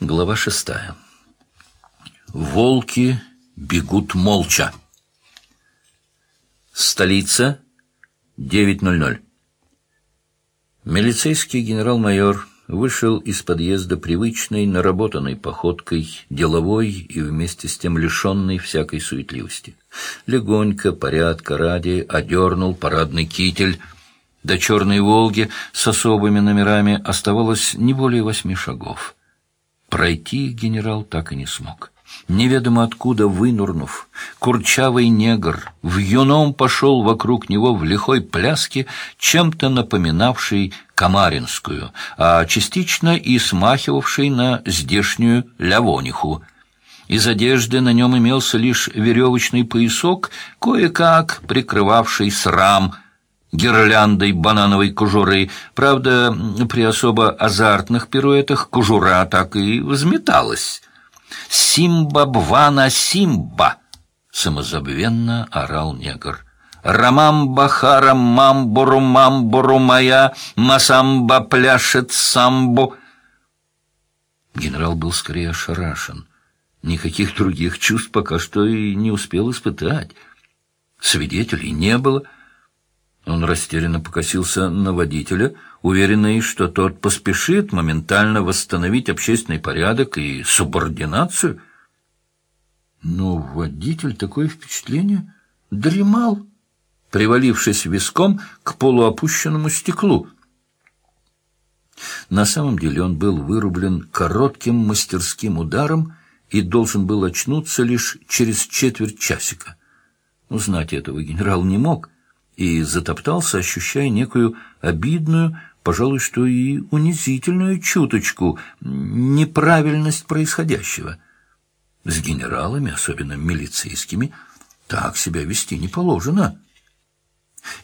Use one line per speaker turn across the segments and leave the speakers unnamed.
Глава шестая. Волки бегут молча. Столица. 9.00. Милицейский генерал-майор вышел из подъезда привычной, наработанной походкой, деловой и вместе с тем лишенной всякой суетливости. Легонько, порядка ради, одернул парадный китель. До черной «Волги» с особыми номерами оставалось не более восьми шагов. Пройти генерал так и не смог. Неведомо откуда вынурнув, курчавый негр в юном пошел вокруг него в лихой пляске, чем-то напоминавший Камаринскую, а частично и смахивавший на здешнюю лявониху. Из одежды на нем имелся лишь веревочный поясок, кое-как прикрывавший срам – гирляндой банановой кожуры. Правда, при особо азартных пируэтах кожура так и взметалась. «Симба-бвана Симба!» — самозабвенно орал негр. «Рамамба харамамбуру мамбуру моя, масамба пляшет самбу!» Генерал был скорее ошарашен. Никаких других чувств пока что и не успел испытать. Свидетелей не было — он растерянно покосился на водителя, уверенный, что тот поспешит моментально восстановить общественный порядок и субординацию. Но водитель такое впечатление дремал, привалившись виском к полуопущенному стеклу. На самом деле он был вырублен коротким мастерским ударом и должен был очнуться лишь через четверть часика. Узнать этого генерал не мог — и затоптался, ощущая некую обидную, пожалуй, что и унизительную чуточку, неправильность происходящего. С генералами, особенно милицейскими, так себя вести не положено.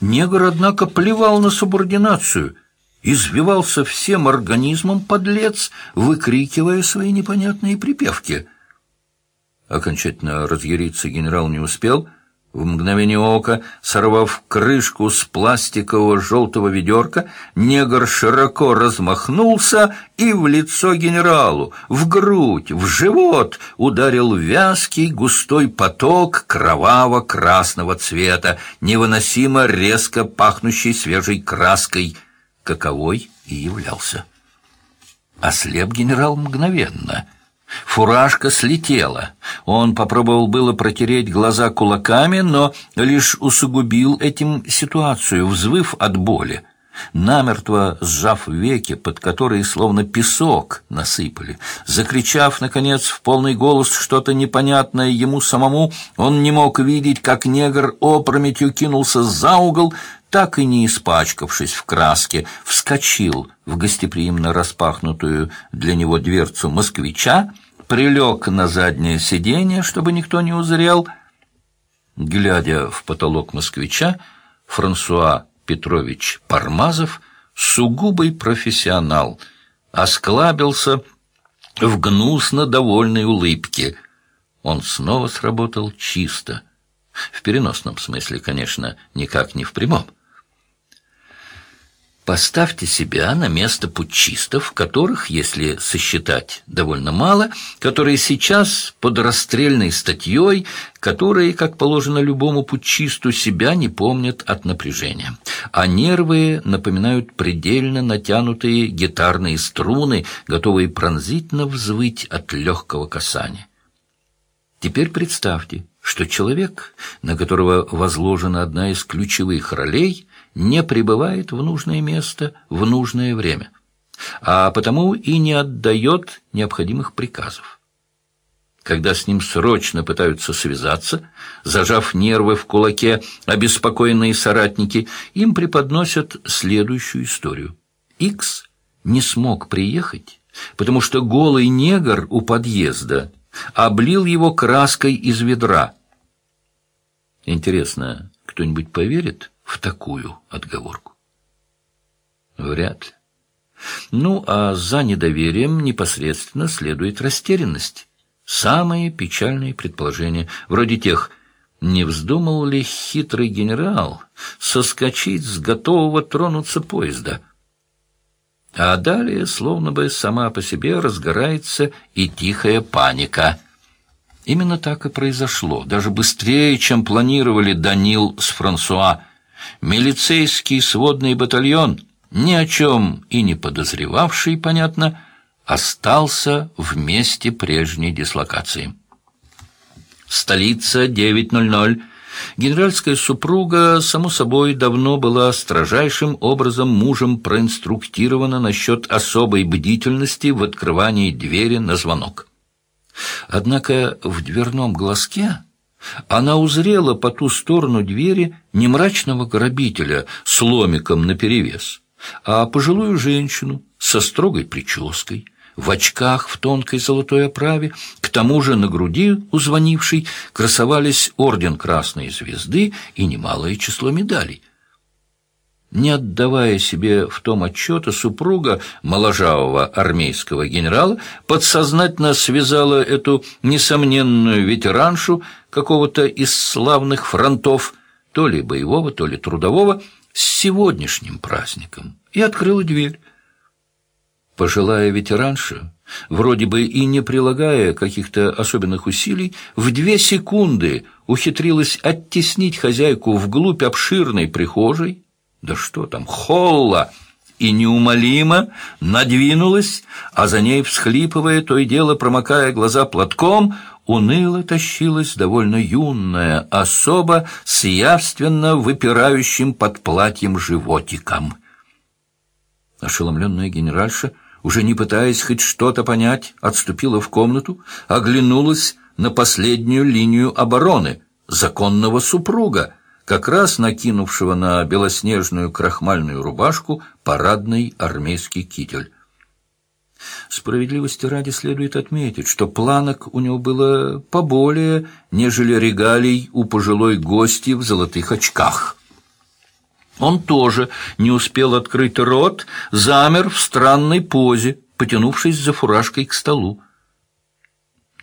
Негр, однако, плевал на субординацию, извивался всем организмом подлец, выкрикивая свои непонятные припевки. Окончательно разъяриться генерал не успел — в мгновение ока, сорвав крышку с пластикового желтого ведерка, негр широко размахнулся и в лицо генералу, в грудь, в живот ударил вязкий густой поток кроваво-красного цвета, невыносимо резко пахнущий свежей краской, каковой и являлся. Ослеп генерал мгновенно — Фуражка слетела. Он попробовал было протереть глаза кулаками, но лишь усугубил этим ситуацию, взвыв от боли. Намертво сжав веки, под которые словно песок насыпали. Закричав, наконец, в полный голос что-то непонятное ему самому, он не мог видеть, как негр опрометью кинулся за угол, так и не испачкавшись в краске, вскочил в гостеприимно распахнутую для него дверцу москвича, прилег на заднее сиденье, чтобы никто не узрел. Глядя в потолок москвича, Франсуа Петрович Пармазов, сугубый профессионал, осклабился в гнусно довольной улыбке. Он снова сработал чисто. В переносном смысле, конечно, никак не в прямом. Поставьте себя на место путчистов, которых, если сосчитать довольно мало, которые сейчас под расстрельной статьей, которые, как положено любому путчисту, себя не помнят от напряжения. А нервы напоминают предельно натянутые гитарные струны, готовые пронзительно взвыть от легкого касания. Теперь представьте, что человек, на которого возложена одна из ключевых ролей – не прибывает в нужное место в нужное время, а потому и не отдает необходимых приказов. Когда с ним срочно пытаются связаться, зажав нервы в кулаке, обеспокоенные соратники, им преподносят следующую историю. Икс не смог приехать, потому что голый негр у подъезда облил его краской из ведра. Интересно, кто-нибудь поверит? В такую отговорку? Вряд ли. Ну, а за недоверием непосредственно следует растерянность. Самые печальные предположения, вроде тех не вздумал ли хитрый генерал соскочить с готового тронуться поезда? А далее, словно бы сама по себе, разгорается и тихая паника. Именно так и произошло, даже быстрее, чем планировали Данил с Франсуа. Милицейский сводный батальон, ни о чем и не подозревавший, понятно, остался в месте прежней дислокации. Столица 9.00. Генеральская супруга, само собой, давно была строжайшим образом мужем проинструктирована насчет особой бдительности в открывании двери на звонок. Однако в дверном глазке она узрела по ту сторону двери не мрачного грабителя с ломиком наперевес, а пожилую женщину со строгой прической, в очках в тонкой золотой оправе, к тому же на груди у звонившей красовались орден Красной Звезды и немалое число медалей. Не отдавая себе в том отчета, супруга моложавого армейского генерала подсознательно связала эту несомненную ветераншу какого-то из славных фронтов, то ли боевого, то ли трудового, с сегодняшним праздником, и открыла дверь. Пожилая ветеранша, вроде бы и не прилагая каких-то особенных усилий, в две секунды ухитрилась оттеснить хозяйку вглубь обширной прихожей, да что там, холла, и неумолимо надвинулась, а за ней, всхлипывая, то и дело промокая глаза платком, уныло тащилась довольно юная особа с явственно выпирающим под платьем животиком. Ошеломленная генеральша, уже не пытаясь хоть что-то понять, отступила в комнату, оглянулась на последнюю линию обороны, законного супруга, как раз накинувшего на белоснежную крахмальную рубашку парадный армейский китель. Справедливости ради следует отметить, что планок у него было поболее, нежели регалий у пожилой гости в золотых очках. Он тоже не успел открыть рот, замер в странной позе, потянувшись за фуражкой к столу.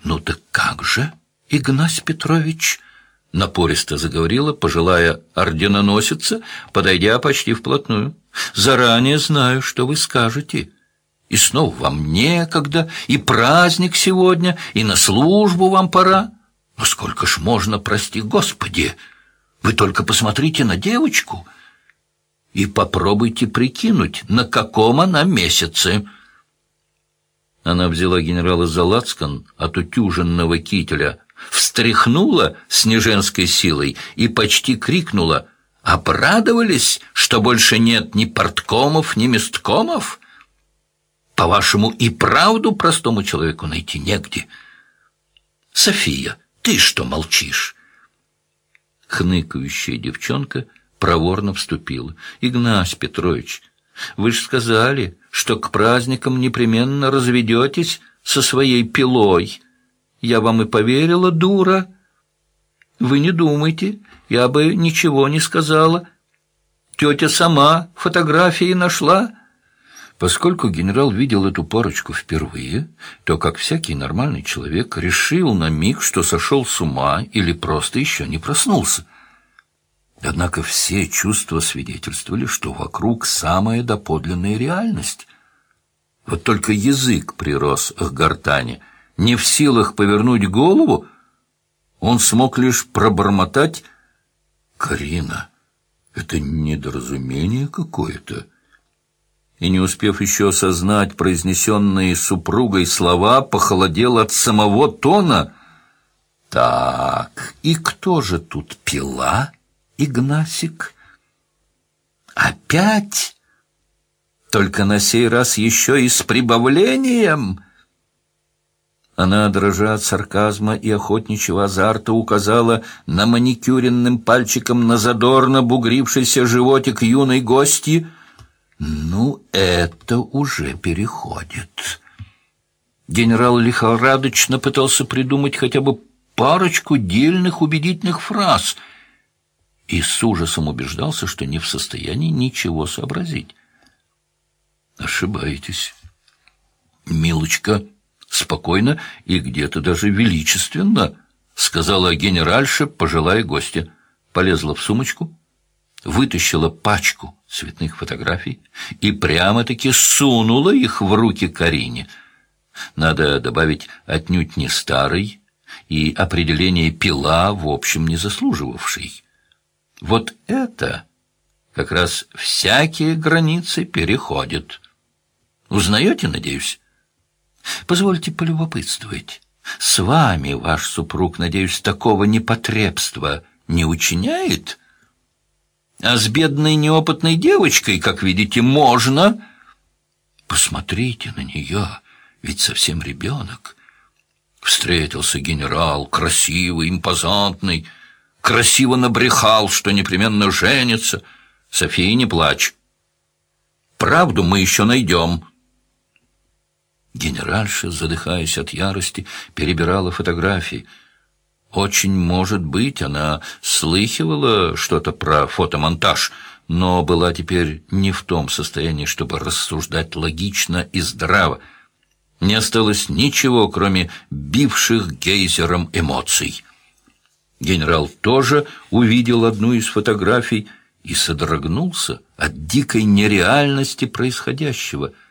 «Ну так как же, Игнась Петрович?» — напористо заговорила пожилая орденоносица, подойдя почти вплотную. «Заранее знаю, что вы скажете. И снова вам некогда, и праздник сегодня, и на службу вам пора. Но сколько ж можно, прости Господи! Вы только посмотрите на девочку и попробуйте прикинуть, на каком она месяце». Она взяла генерала Залацкан от утюженного кителя — встряхнула с неженской силой и почти крикнула «Обрадовались, что больше нет ни порткомов, ни месткомов? По-вашему, и правду простому человеку найти негде? София, ты что молчишь?» Хныкающая девчонка проворно вступила. «Игнась Петрович, вы же сказали, что к праздникам непременно разведетесь со своей пилой». Я вам и поверила, дура. Вы не думайте, я бы ничего не сказала. Тетя сама фотографии нашла. Поскольку генерал видел эту парочку впервые, то, как всякий нормальный человек, решил на миг, что сошел с ума или просто еще не проснулся. Однако все чувства свидетельствовали, что вокруг самая доподлинная реальность. Вот только язык прирос к гортани — не в силах повернуть голову, он смог лишь пробормотать «Карина, это недоразумение какое-то». И, не успев еще осознать произнесенные супругой слова, похолодел от самого тона. «Так, и кто же тут пила, Игнасик?» «Опять? Только на сей раз еще и с прибавлением?» Она, дрожа от сарказма и охотничьего азарта, указала на маникюренным пальчиком на задорно бугрившийся животик юной гости. «Ну, это уже переходит». Генерал лихорадочно пытался придумать хотя бы парочку дельных убедительных фраз и с ужасом убеждался, что не в состоянии ничего сообразить. «Ошибаетесь, милочка» спокойно и где-то даже величественно, сказала генеральша, пожилая гостья. Полезла в сумочку, вытащила пачку цветных фотографий и прямо-таки сунула их в руки Карине. Надо добавить отнюдь не старый и определение пила, в общем, не заслуживавший. Вот это как раз всякие границы переходит. Узнаете, надеюсь? Позвольте полюбопытствовать. С вами ваш супруг, надеюсь, такого непотребства не учиняет? А с бедной неопытной девочкой, как видите, можно. Посмотрите на нее, ведь совсем ребенок. Встретился генерал, красивый, импозантный, красиво набрехал, что непременно женится. София, не плачь. Правду мы еще найдем». Генеральша, задыхаясь от ярости, перебирала фотографии. Очень может быть, она слыхивала что-то про фотомонтаж, но была теперь не в том состоянии, чтобы рассуждать логично и здраво. Не осталось ничего, кроме бивших гейзером эмоций. Генерал тоже увидел одну из фотографий и содрогнулся от дикой нереальности происходящего —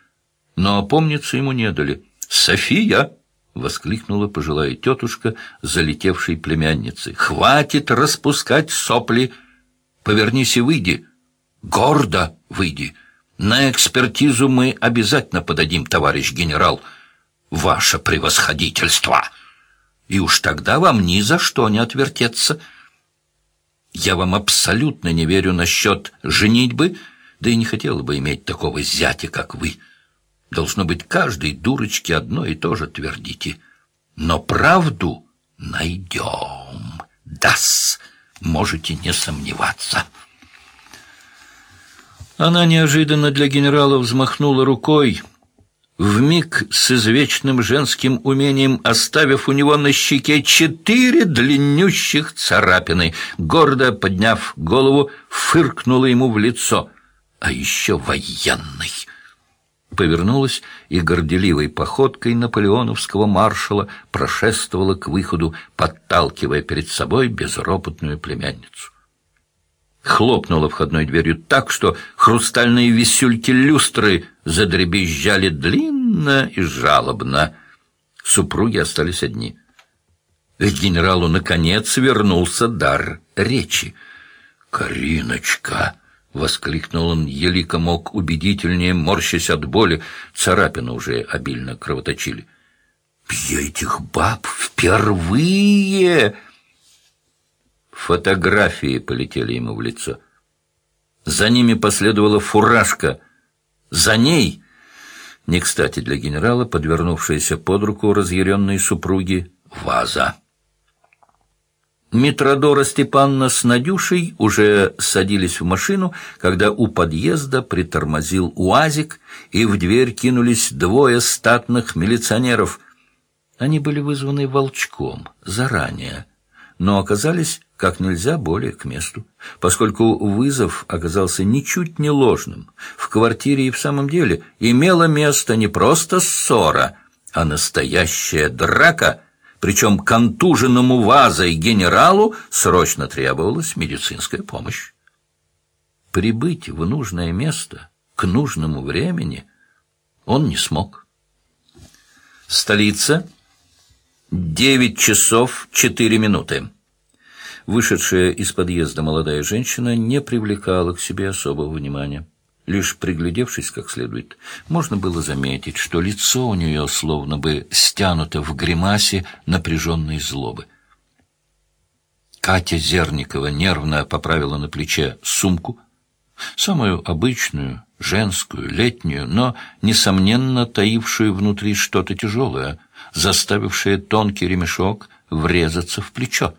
но опомниться ему не дали. «София!» — воскликнула пожилая тетушка, залетевшей племянницы. «Хватит распускать сопли! Повернись и выйди! Гордо выйди! На экспертизу мы обязательно подадим, товарищ генерал, ваше превосходительство! И уж тогда вам ни за что не отвертеться!» Я вам абсолютно не верю насчет женитьбы, да и не хотела бы иметь такого зятя, как вы. Должно быть, каждой дурочке одно и то же твердите. Но правду найдем. Дас, можете не сомневаться. Она неожиданно для генерала взмахнула рукой, вмиг с извечным женским умением оставив у него на щеке четыре длиннющих царапины. Гордо подняв голову, фыркнула ему в лицо. А еще военный повернулась и горделивой походкой наполеоновского маршала прошествовала к выходу, подталкивая перед собой безропотную племянницу. Хлопнула входной дверью так, что хрустальные висюльки люстры задребезжали длинно и жалобно. Супруги остались одни. Ведь генералу, наконец, вернулся дар речи. «Кариночка!» — воскликнул он, елико мог убедительнее, морщась от боли, царапины уже обильно кровоточили. «Я этих баб впервые!» Фотографии полетели ему в лицо. За ними последовала фуражка. За ней, не кстати для генерала, подвернувшаяся под руку разъяренной супруги, ваза. Митродора Степанна с Надюшей уже садились в машину, когда у подъезда притормозил УАЗик, и в дверь кинулись двое статных милиционеров. Они были вызваны волчком заранее, но оказались как нельзя более к месту, поскольку вызов оказался ничуть не ложным. В квартире и в самом деле имела место не просто ссора, а настоящая драка — причем контуженному вазой генералу срочно требовалась медицинская помощь. Прибыть в нужное место к нужному времени он не смог. Столица. Девять часов четыре минуты. Вышедшая из подъезда молодая женщина не привлекала к себе особого внимания. Лишь приглядевшись как следует, можно было заметить, что лицо у нее словно бы стянуто в гримасе напряженной злобы. Катя Зерникова нервно поправила на плече сумку, самую обычную, женскую, летнюю, но, несомненно, таившую внутри что-то тяжелое, заставившее тонкий ремешок врезаться в плечо.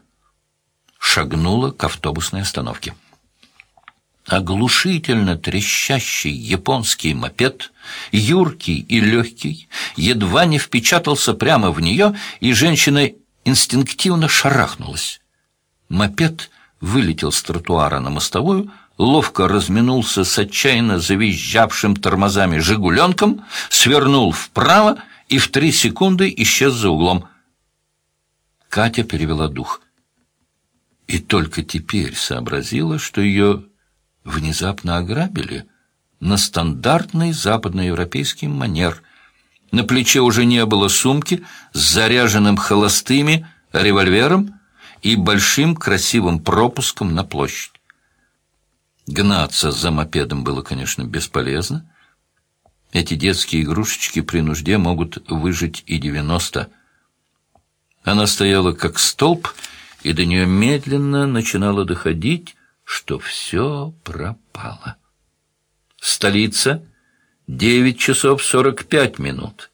Шагнула к автобусной остановке. Оглушительно трещащий японский мопед, юркий и легкий, едва не впечатался прямо в нее, и женщина инстинктивно шарахнулась. Мопед вылетел с тротуара на мостовую, ловко разминулся с отчаянно завизжавшим тормозами «Жигуленком», свернул вправо и в три секунды исчез за углом. Катя перевела дух. И только теперь сообразила, что ее внезапно ограбили на стандартный западноевропейский манер. На плече уже не было сумки с заряженным холостыми револьвером и большим красивым пропуском на площадь. Гнаться за мопедом было, конечно, бесполезно. Эти детские игрушечки при нужде могут выжить и девяносто. Она стояла как столб, и до нее медленно начинало доходить, что все пропало. Столица — девять часов сорок пять минут.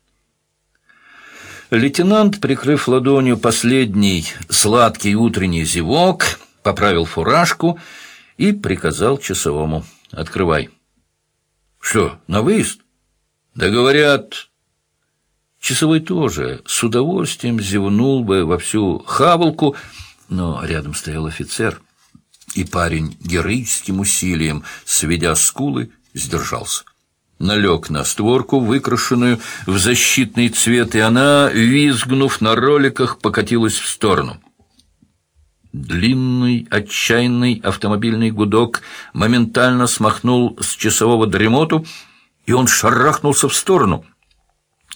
Лейтенант, прикрыв ладонью последний сладкий утренний зевок, поправил фуражку — и приказал часовому «Открывай». «Что, на выезд?» «Да говорят...» Часовой тоже с удовольствием зевнул бы во всю хавалку, но рядом стоял офицер, и парень героическим усилием, сведя скулы, сдержался. Налег на створку, выкрашенную в защитный цвет, и она, визгнув на роликах, покатилась в сторону. Длинный, отчаянный автомобильный гудок моментально смахнул с часового дремоту, и он шарахнулся в сторону.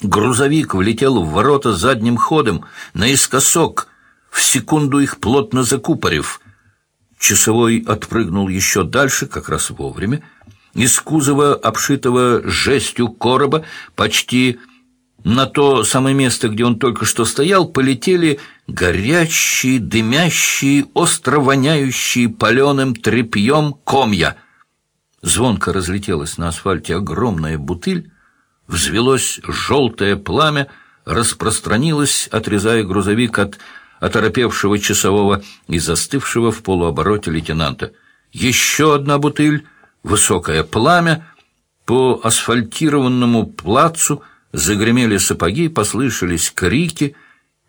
Грузовик влетел в ворота задним ходом, наискосок, в секунду их плотно закупорив. Часовой отпрыгнул еще дальше, как раз вовремя. Из кузова, обшитого жестью короба, почти на то самое место, где он только что стоял, полетели горячие, дымящие, остро воняющие паленым тряпьем комья. Звонко разлетелась на асфальте огромная бутыль, взвелось желтое пламя, распространилось, отрезая грузовик от оторопевшего часового и застывшего в полуобороте лейтенанта. Еще одна бутыль, высокое пламя, по асфальтированному плацу — Загремели сапоги, послышались крики.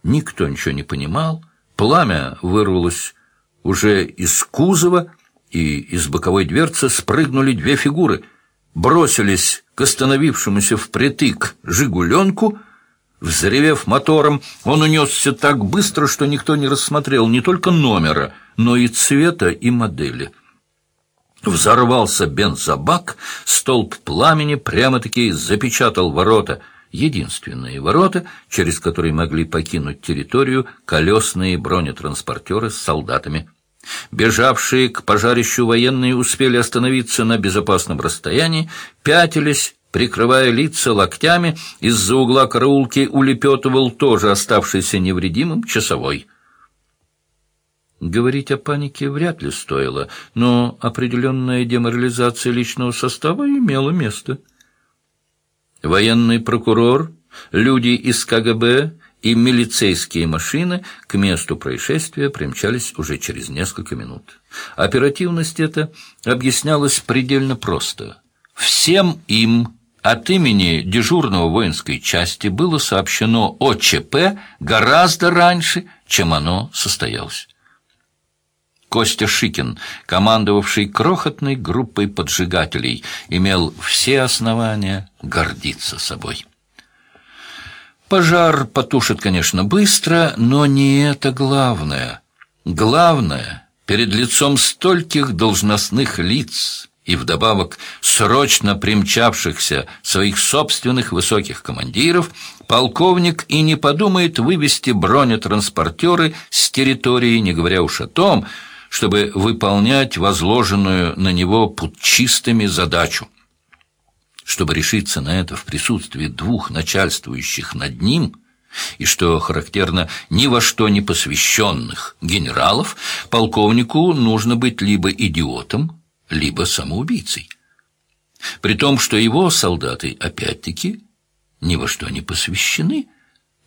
Никто ничего не понимал. Пламя вырвалось уже из кузова, и из боковой дверцы спрыгнули две фигуры. Бросились к остановившемуся впритык «Жигуленку», Взревев мотором, он унесся так быстро, что никто не рассмотрел не только номера, но и цвета и модели. Взорвался бензобак, столб пламени прямо-таки запечатал ворота, единственные ворота, через которые могли покинуть территорию колесные бронетранспортеры с солдатами. Бежавшие к пожарищу военные успели остановиться на безопасном расстоянии, пятились, прикрывая лица локтями, из-за угла караулки улепетывал тоже оставшийся невредимым часовой. Говорить о панике вряд ли стоило, но определенная деморализация личного состава имела место. Военный прокурор, люди из КГБ и милицейские машины к месту происшествия примчались уже через несколько минут. Оперативность эта объяснялась предельно просто. Всем им от имени дежурного воинской части было сообщено о ЧП гораздо раньше, чем оно состоялось. Костя Шикин, командовавший крохотной группой поджигателей, имел все основания гордиться собой. Пожар потушит, конечно, быстро, но не это главное. Главное, перед лицом стольких должностных лиц и вдобавок срочно примчавшихся своих собственных высоких командиров, полковник и не подумает вывести бронетранспортеры с территории, не говоря уж о том, чтобы выполнять возложенную на него путчистыми задачу. Чтобы решиться на это в присутствии двух начальствующих над ним и, что характерно, ни во что не посвященных генералов, полковнику нужно быть либо идиотом, либо самоубийцей. При том, что его солдаты, опять-таки, ни во что не посвящены,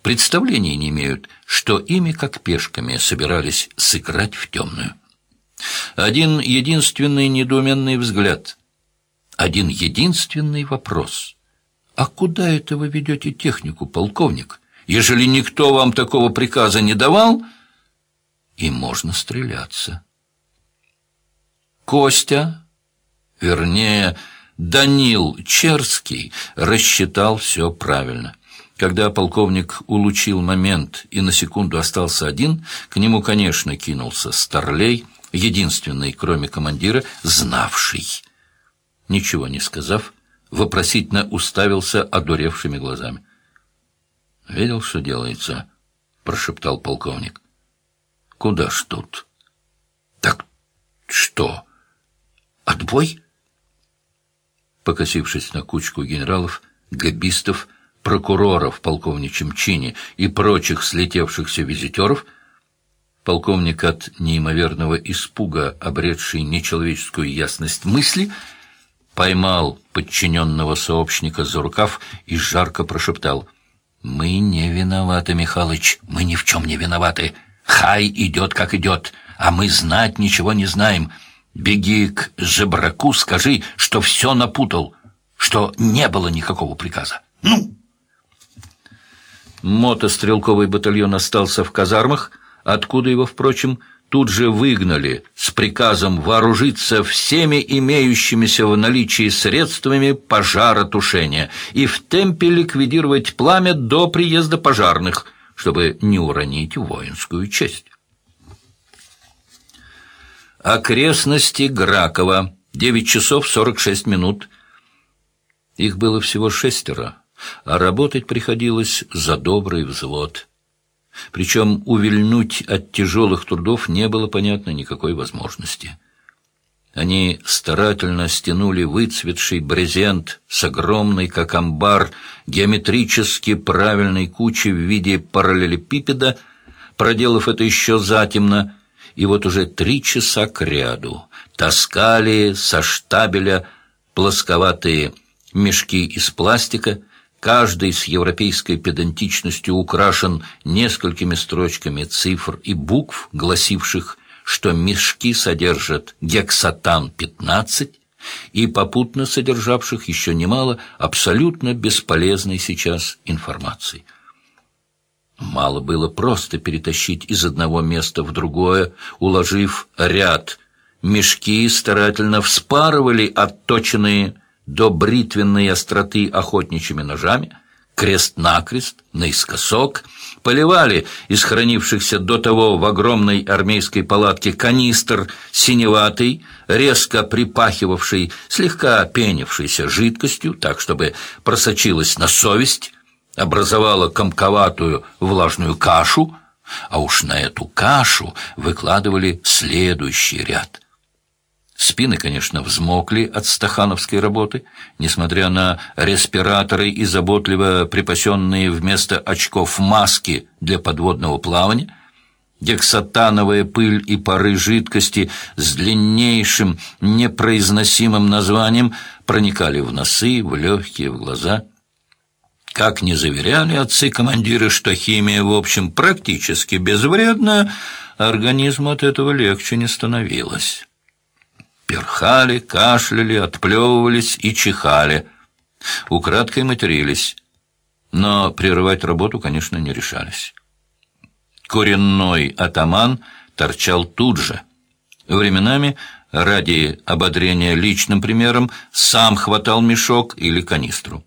представления не имеют, что ими, как пешками, собирались сыграть в темную. Один единственный недоуменный взгляд. Один единственный вопрос. А куда это вы ведете технику, полковник? Ежели никто вам такого приказа не давал, и можно стреляться. Костя, вернее, Данил Черский рассчитал все правильно. Когда полковник улучил момент и на секунду остался один, к нему, конечно, кинулся Старлей — единственный, кроме командира, знавший. Ничего не сказав, вопросительно уставился одуревшими глазами. «Видел, что делается?» — прошептал полковник. «Куда ж тут?» «Так что, отбой?» Покосившись на кучку генералов, габистов, прокуроров в полковничьем чине и прочих слетевшихся визитеров, полковник от неимоверного испуга, обретший нечеловеческую ясность мысли, поймал подчиненного сообщника за рукав и жарко прошептал «Мы не виноваты, Михалыч, мы ни в чем не виноваты. Хай идет, как идет, а мы знать ничего не знаем. Беги к жебраку, скажи, что все напутал, что не было никакого приказа. Ну!» Мотострелковый батальон остался в казармах, откуда его, впрочем, тут же выгнали с приказом вооружиться всеми имеющимися в наличии средствами пожаротушения и в темпе ликвидировать пламя до приезда пожарных, чтобы не уронить воинскую честь. Окрестности Гракова. Девять часов сорок шесть минут. Их было всего шестеро, а работать приходилось за добрый взвод. Причем увильнуть от тяжелых трудов не было, понятно, никакой возможности. Они старательно стянули выцветший брезент с огромной, как амбар, геометрически правильной кучи в виде параллелепипеда, проделав это еще затемно, и вот уже три часа кряду таскали со штабеля плосковатые мешки из пластика, Каждый с европейской педантичностью украшен несколькими строчками цифр и букв, гласивших, что мешки содержат гексатан-15 и попутно содержавших еще немало абсолютно бесполезной сейчас информации. Мало было просто перетащить из одного места в другое, уложив ряд. Мешки старательно вспарывали отточенные до бритвенной остроты охотничьими ножами, крест-накрест, наискосок, поливали из хранившихся до того в огромной армейской палатке канистр синеватый, резко припахивавший, слегка пенившийся жидкостью, так, чтобы просочилась на совесть, образовала комковатую влажную кашу, а уж на эту кашу выкладывали следующий ряд. Спины, конечно, взмокли от стахановской работы, несмотря на респираторы и заботливо припасенные вместо очков маски для подводного плавания. Гексатановая пыль и пары жидкости с длиннейшим непроизносимым названием проникали в носы, в легкие, в глаза. Как не заверяли отцы-командиры, что химия, в общем, практически безвредна, организму от этого легче не становилось перхали, кашляли, отплевывались и чихали. Украдкой матерились, но прерывать работу, конечно, не решались. Коренной атаман торчал тут же. Временами, ради ободрения личным примером, сам хватал мешок или канистру.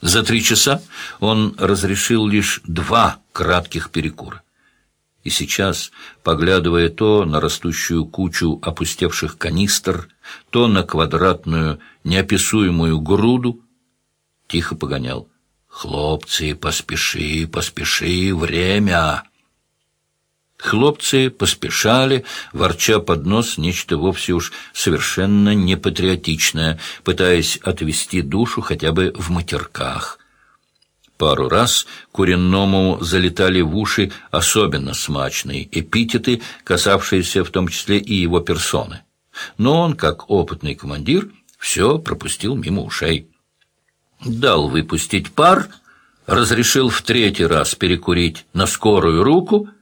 За три часа он разрешил лишь два кратких перекура. И сейчас, поглядывая то на растущую кучу опустевших канистр, то на квадратную неописуемую груду, тихо погонял. «Хлопцы, поспеши, поспеши, время!» Хлопцы поспешали, ворча под нос нечто вовсе уж совершенно непатриотичное, пытаясь отвести душу хотя бы в матерках. Пару раз Куренному залетали в уши особенно смачные эпитеты, касавшиеся в том числе и его персоны. Но он, как опытный командир, все пропустил мимо ушей. Дал выпустить пар, разрешил в третий раз перекурить на скорую руку —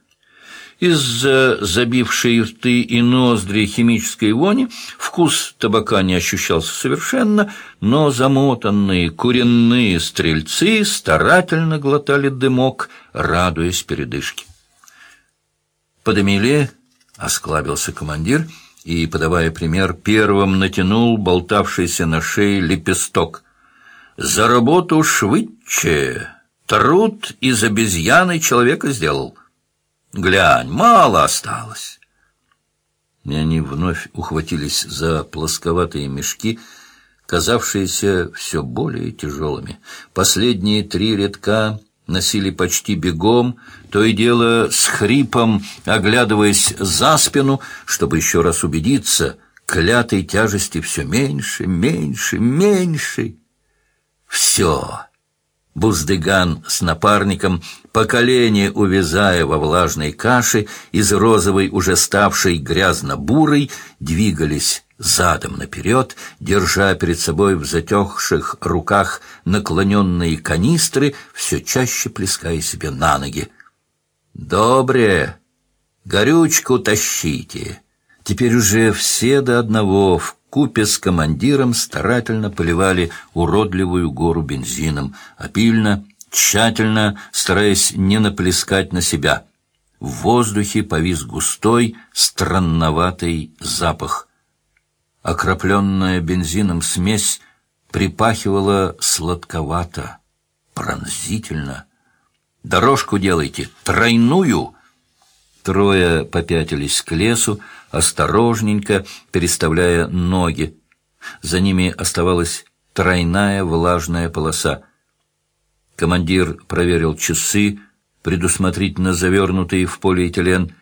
из-за забившей рты и ноздри химической вони вкус табака не ощущался совершенно, но замотанные куренные стрельцы старательно глотали дымок, радуясь передышке. «Подымели?» — осклабился командир и, подавая пример, первым натянул болтавшийся на шее лепесток. «За работу швыдче! Труд из обезьяны человека сделал!» Глянь, мало осталось. И они вновь ухватились за плосковатые мешки, казавшиеся все более тяжелыми. Последние три редка носили почти бегом, то и дело с хрипом, оглядываясь за спину, чтобы еще раз убедиться, клятой тяжести все меньше, меньше, меньше. Все. Буздыган с напарником, по колени увязая во влажной каше, из розовой, уже ставшей грязно-бурой, двигались задом наперед, держа перед собой в затекших руках наклоненные канистры, все чаще плеская себе на ноги. «Добре! Горючку тащите!» Теперь уже все до одного в купе с командиром старательно поливали уродливую гору бензином, опильно, тщательно, стараясь не наплескать на себя. В воздухе повис густой, странноватый запах. Окропленная бензином смесь припахивала сладковато, пронзительно. «Дорожку делайте, тройную!» Трое попятились к лесу, осторожненько переставляя ноги. За ними оставалась тройная влажная полоса. Командир проверил часы, предусмотрительно завернутые в полиэтилен,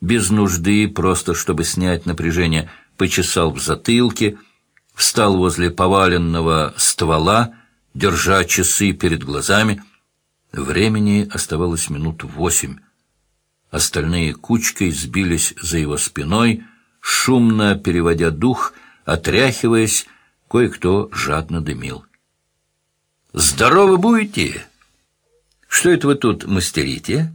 без нужды, просто чтобы снять напряжение, почесал в затылке, встал возле поваленного ствола, держа часы перед глазами. Времени оставалось минут восемь. Остальные кучкой сбились за его спиной, шумно переводя дух, отряхиваясь, кое-кто жадно дымил. «Здоровы будете? Что это вы тут мастерите?»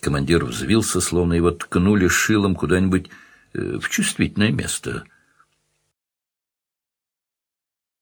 Командир взвился, словно его ткнули шилом куда-нибудь э, в чувствительное место —